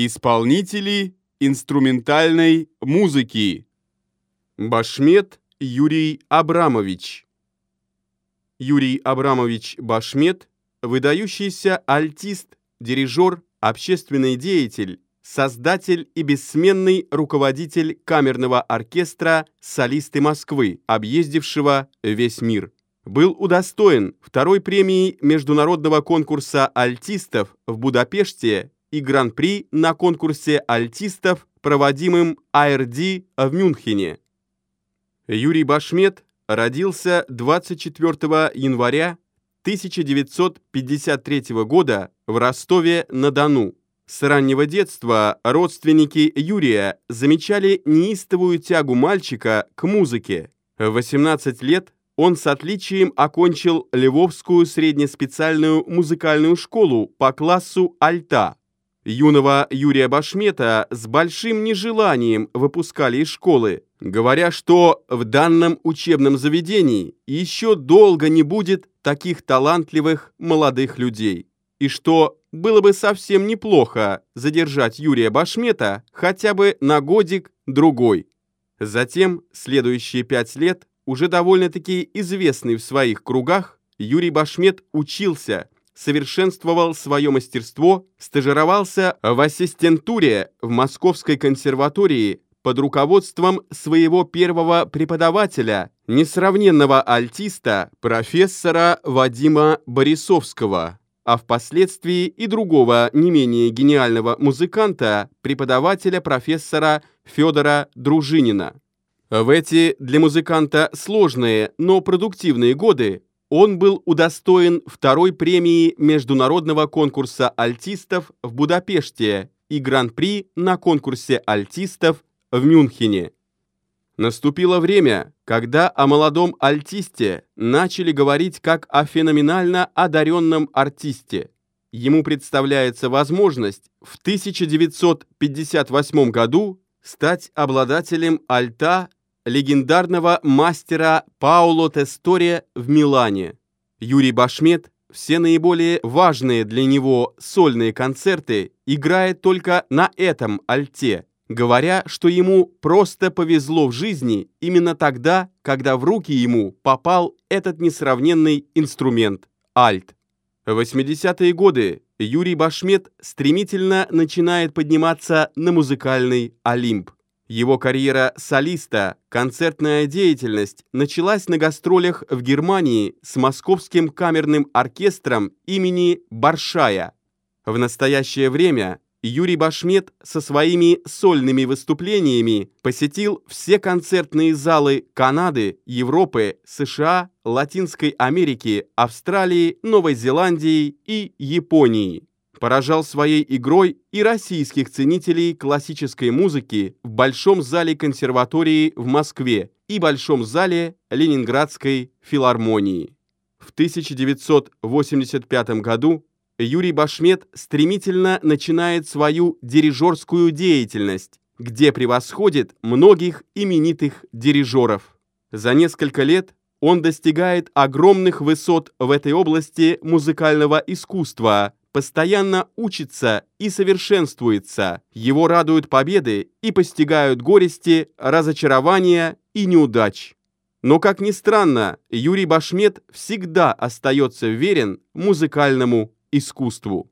Исполнители инструментальной музыки. Башмет Юрий Абрамович. Юрий Абрамович Башмет – выдающийся альтист, дирижер, общественный деятель, создатель и бессменный руководитель камерного оркестра «Солисты Москвы», объездившего весь мир. Был удостоен второй премии международного конкурса альтистов в Будапеште и Гран-при на конкурсе альтистов, проводимым АРД в Мюнхене. Юрий Башмет родился 24 января 1953 года в Ростове-на-Дону. С раннего детства родственники Юрия замечали неистовую тягу мальчика к музыке. В 18 лет он с отличием окончил Львовскую среднеспециальную музыкальную школу по классу альта. Юного Юрия Башмета с большим нежеланием выпускали из школы, говоря, что в данном учебном заведении еще долго не будет таких талантливых молодых людей, и что было бы совсем неплохо задержать Юрия Башмета хотя бы на годик-другой. Затем, следующие пять лет, уже довольно-таки известный в своих кругах, Юрий Башмет учился – совершенствовал свое мастерство, стажировался в ассистентуре в Московской консерватории под руководством своего первого преподавателя, несравненного альтиста, профессора Вадима Борисовского, а впоследствии и другого не менее гениального музыканта, преподавателя профессора Федора Дружинина. В эти для музыканта сложные, но продуктивные годы он был удостоен второй премии международного конкурса альтистов в Будапеште и гран-при на конкурсе альтистов в Мюнхене. Наступило время, когда о молодом альтисте начали говорить как о феноменально одаренном артисте. Ему представляется возможность в 1958 году стать обладателем альта легендарного мастера Пауло Тесторе в Милане. Юрий Башмет все наиболее важные для него сольные концерты играет только на этом альте, говоря, что ему просто повезло в жизни именно тогда, когда в руки ему попал этот несравненный инструмент – альт. В 80-е годы Юрий Башмет стремительно начинает подниматься на музыкальный Олимп. Его карьера солиста, концертная деятельность началась на гастролях в Германии с Московским камерным оркестром имени Баршая. В настоящее время Юрий Башмет со своими сольными выступлениями посетил все концертные залы Канады, Европы, США, Латинской Америки, Австралии, Новой Зеландии и Японии поражал своей игрой и российских ценителей классической музыки в Большом зале консерватории в Москве и Большом зале Ленинградской филармонии. В 1985 году Юрий Башмет стремительно начинает свою дирижерскую деятельность, где превосходит многих именитых дирижеров. За несколько лет он достигает огромных высот в этой области музыкального искусства, постоянно учится и совершенствуется, его радуют победы и постигают горести, разочарования и неудач. Но, как ни странно, Юрий Башмет всегда остается верен музыкальному искусству.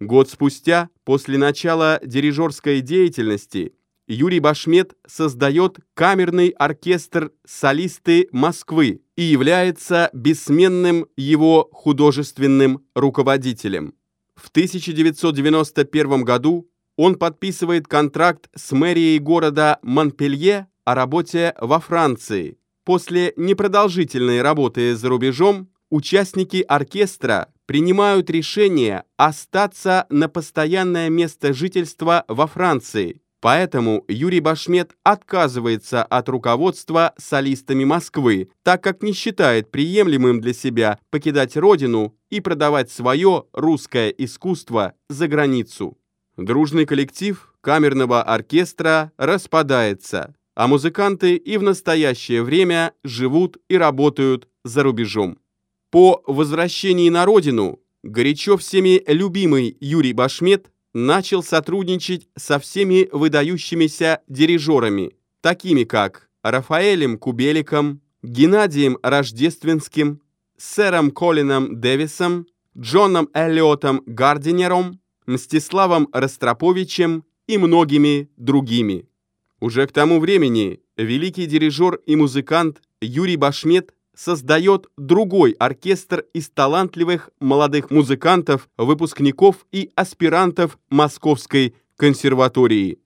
Год спустя, после начала дирижерской деятельности, Юрий Башмет создает камерный оркестр «Солисты Москвы» и является бессменным его художественным руководителем. В 1991 году он подписывает контракт с мэрией города Монпелье о работе во Франции. После непродолжительной работы за рубежом участники оркестра принимают решение остаться на постоянное место жительства во Франции. Поэтому Юрий Башмет отказывается от руководства солистами Москвы, так как не считает приемлемым для себя покидать родину и продавать свое русское искусство за границу. Дружный коллектив камерного оркестра распадается, а музыканты и в настоящее время живут и работают за рубежом. По возвращении на родину горячо всеми любимый Юрий Башмет начал сотрудничать со всеми выдающимися дирижерами, такими как Рафаэлем Кубеликом, Геннадием Рождественским, сэром Колином Дэвисом, Джоном Эллиотом Гардинером, Мстиславом Ростроповичем и многими другими. Уже к тому времени великий дирижер и музыкант Юрий Башмет создает другой оркестр из талантливых молодых музыкантов, выпускников и аспирантов Московской консерватории.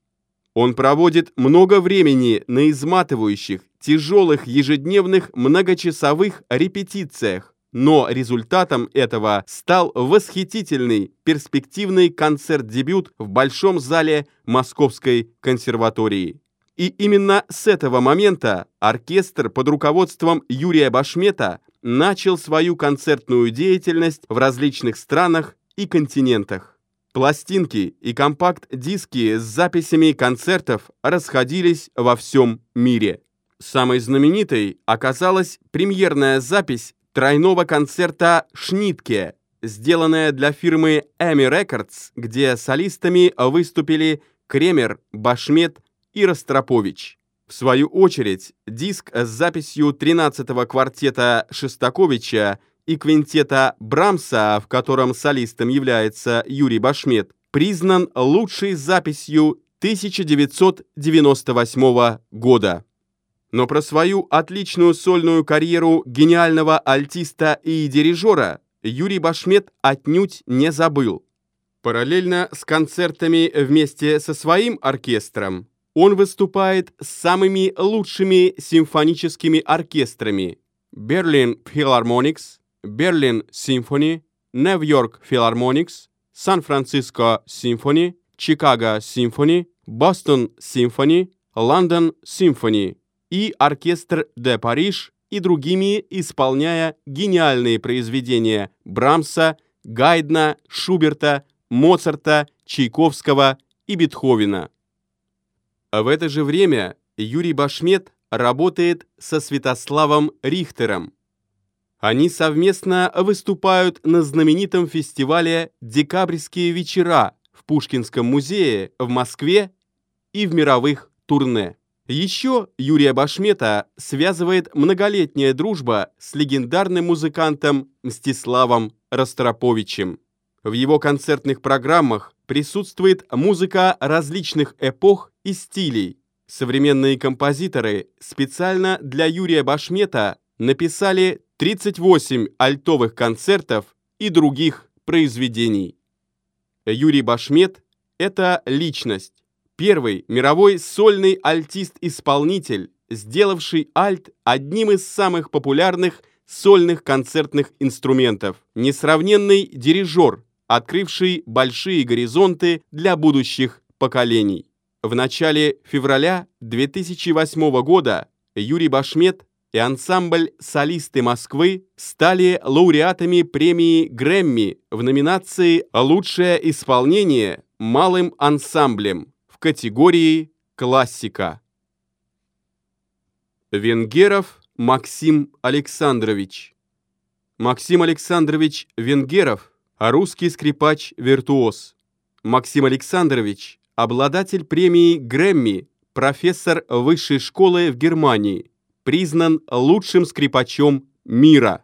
Он проводит много времени на изматывающих, тяжелых ежедневных многочасовых репетициях, но результатом этого стал восхитительный перспективный концерт-дебют в Большом зале Московской консерватории. И именно с этого момента оркестр под руководством Юрия Башмета начал свою концертную деятельность в различных странах и континентах. Пластинки и компакт-диски с записями концертов расходились во всем мире. Самой знаменитой оказалась премьерная запись тройного концерта «Шнитке», сделанная для фирмы Эми Records, где солистами выступили Кремер, Башмет и Ростропович. В свою очередь, диск с записью 13-го квартета Шестаковича и квинтета Брамса, в котором солистом является Юрий Башмет, признан лучшей записью 1998 года. Но про свою отличную сольную карьеру гениального альтиста и дирижера Юрий Башмет отнюдь не забыл. Параллельно с концертами вместе со своим оркестром он выступает с самыми лучшими симфоническими оркестрами Berlin Philharmonics, Berlin Symphony, York Philharmonics, Сан-Франциско Symphony, Chicago Symphony, Boston Symphony, London Symphony и оркестр де Париж и другими, исполняя гениальные произведения Брамса, Гайдна, Шуберта, Моцарта, Чайковского и Бетховена. В это же время Юрий Башмет работает со Святославом Рихтером. Они совместно выступают на знаменитом фестивале «Декабрьские вечера» в Пушкинском музее в Москве и в мировых турне. Еще Юрия Башмета связывает многолетняя дружба с легендарным музыкантом Мстиславом Ростроповичем. В его концертных программах присутствует музыка различных эпох и стилей. Современные композиторы специально для Юрия Башмета написали 38 альтовых концертов и других произведений. Юрий Башмет – это личность, первый мировой сольный альтист-исполнитель, сделавший альт одним из самых популярных сольных концертных инструментов, несравненный дирижер, открывший большие горизонты для будущих поколений. В начале февраля 2008 года Юрий Башмет и ансамбль «Солисты Москвы» стали лауреатами премии Грэмми в номинации «Лучшее исполнение малым ансамблем» в категории «Классика». Венгеров Максим Александрович Максим Александрович Венгеров а русский скрипач-виртуоз. Максим Александрович, обладатель премии Грэмми, профессор высшей школы в Германии, признан лучшим скрипачом мира.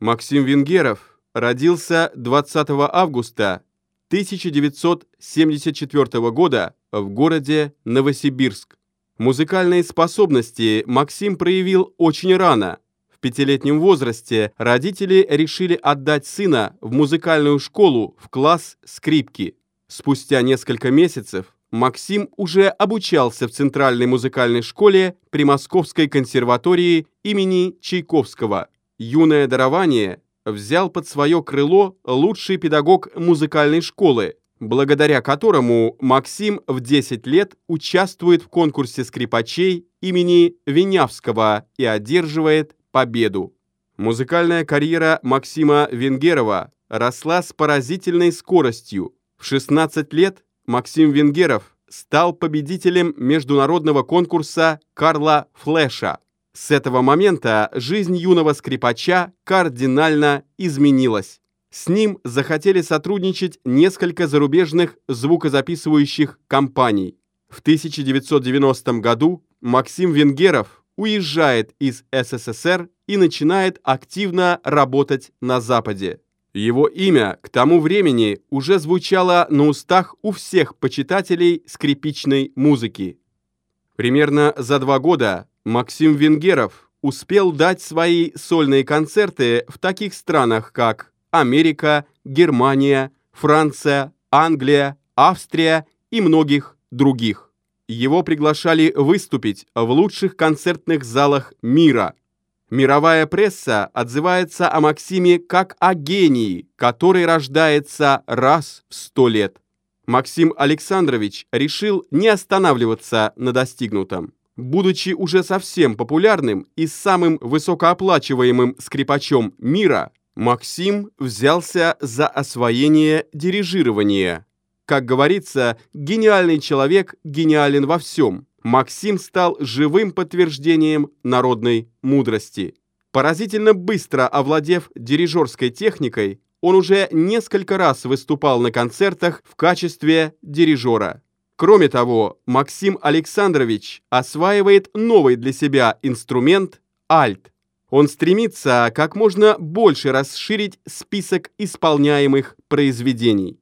Максим Венгеров родился 20 августа 1974 года в городе Новосибирск. Музыкальные способности Максим проявил очень рано, пятилетнем возрасте родители решили отдать сына в музыкальную школу в класс скрипки. Спустя несколько месяцев Максим уже обучался в Центральной музыкальной школе при Московской консерватории имени Чайковского. Юное дарование взял под свое крыло лучший педагог музыкальной школы, благодаря которому Максим в 10 лет участвует в конкурсе скрипачей имени Винявского и одерживает победу. Музыкальная карьера Максима Венгерова росла с поразительной скоростью. В 16 лет Максим Венгеров стал победителем международного конкурса Карла Флэша. С этого момента жизнь юного скрипача кардинально изменилась. С ним захотели сотрудничать несколько зарубежных звукозаписывающих компаний. В 1990 году Максим Венгеров уезжает из СССР и начинает активно работать на Западе. Его имя к тому времени уже звучало на устах у всех почитателей скрипичной музыки. Примерно за два года Максим Венгеров успел дать свои сольные концерты в таких странах, как Америка, Германия, Франция, Англия, Австрия и многих других. Его приглашали выступить в лучших концертных залах мира – Мировая пресса отзывается о Максиме как о гении, который рождается раз в сто лет. Максим Александрович решил не останавливаться на достигнутом. Будучи уже совсем популярным и самым высокооплачиваемым скрипачом мира, Максим взялся за освоение дирижирования. Как говорится, гениальный человек гениален во всем – Максим стал живым подтверждением народной мудрости. Поразительно быстро овладев дирижерской техникой, он уже несколько раз выступал на концертах в качестве дирижера. Кроме того, Максим Александрович осваивает новый для себя инструмент – альт. Он стремится как можно больше расширить список исполняемых произведений.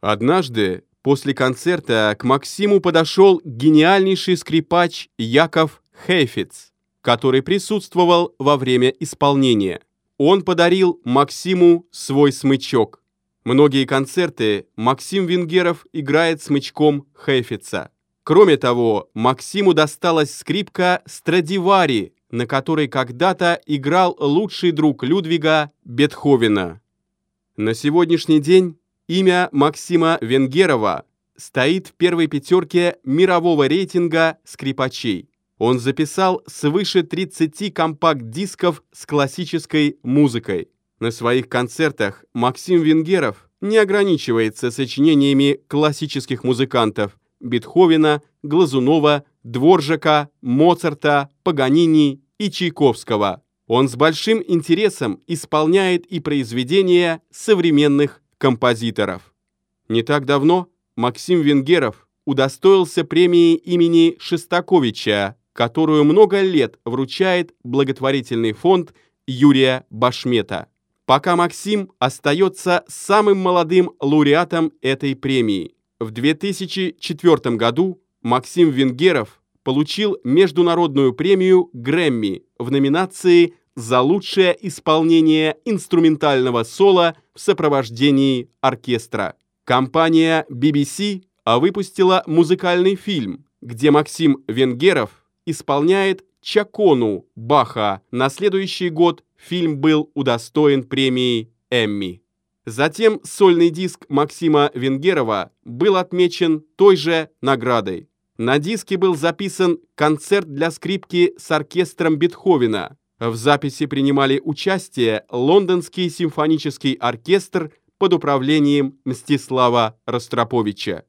Однажды После концерта к Максиму подошел гениальнейший скрипач Яков Хейфиц, который присутствовал во время исполнения. Он подарил Максиму свой смычок. Многие концерты Максим Венгеров играет смычком Хейфица. Кроме того, Максиму досталась скрипка Страдивари, на которой когда-то играл лучший друг Людвига Бетховена. На сегодняшний день Имя Максима Венгерова стоит в первой пятерке мирового рейтинга скрипачей. Он записал свыше 30 компакт-дисков с классической музыкой. На своих концертах Максим Венгеров не ограничивается сочинениями классических музыкантов Бетховена, Глазунова, Дворжака, Моцарта, Паганини и Чайковского. Он с большим интересом исполняет и произведения современных композиторов. Не так давно Максим Венгеров удостоился премии имени Шестаковича, которую много лет вручает благотворительный фонд Юрия Башмета. Пока Максим остается самым молодым лауреатом этой премии. В 2004 году Максим Венгеров получил международную премию Грэмми в номинации за лучшее исполнение инструментального соло в сопровождении оркестра. Компания BBC выпустила музыкальный фильм, где Максим Венгеров исполняет Чакону Баха. На следующий год фильм был удостоен премии Эмми. Затем сольный диск Максима Венгерова был отмечен той же наградой. На диске был записан концерт для скрипки с оркестром Бетховена, в записи принимали участие Лондонский симфонический оркестр под управлением Мстислава Ростроповича.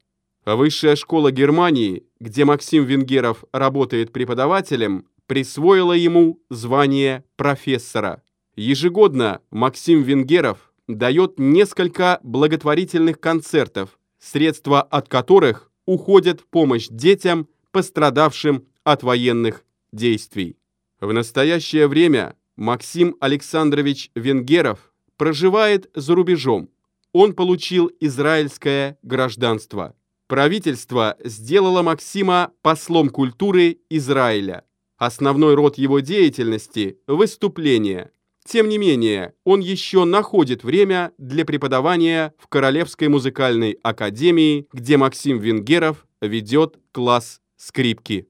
Высшая школа Германии, где Максим Венгеров работает преподавателем, присвоила ему звание профессора. Ежегодно Максим Венгеров дает несколько благотворительных концертов, средства от которых уходят в помощь детям, пострадавшим от военных действий. В настоящее время Максим Александрович Венгеров проживает за рубежом. Он получил израильское гражданство. Правительство сделало Максима послом культуры Израиля. Основной род его деятельности – выступления. Тем не менее, он еще находит время для преподавания в Королевской музыкальной академии, где Максим Венгеров ведет класс скрипки.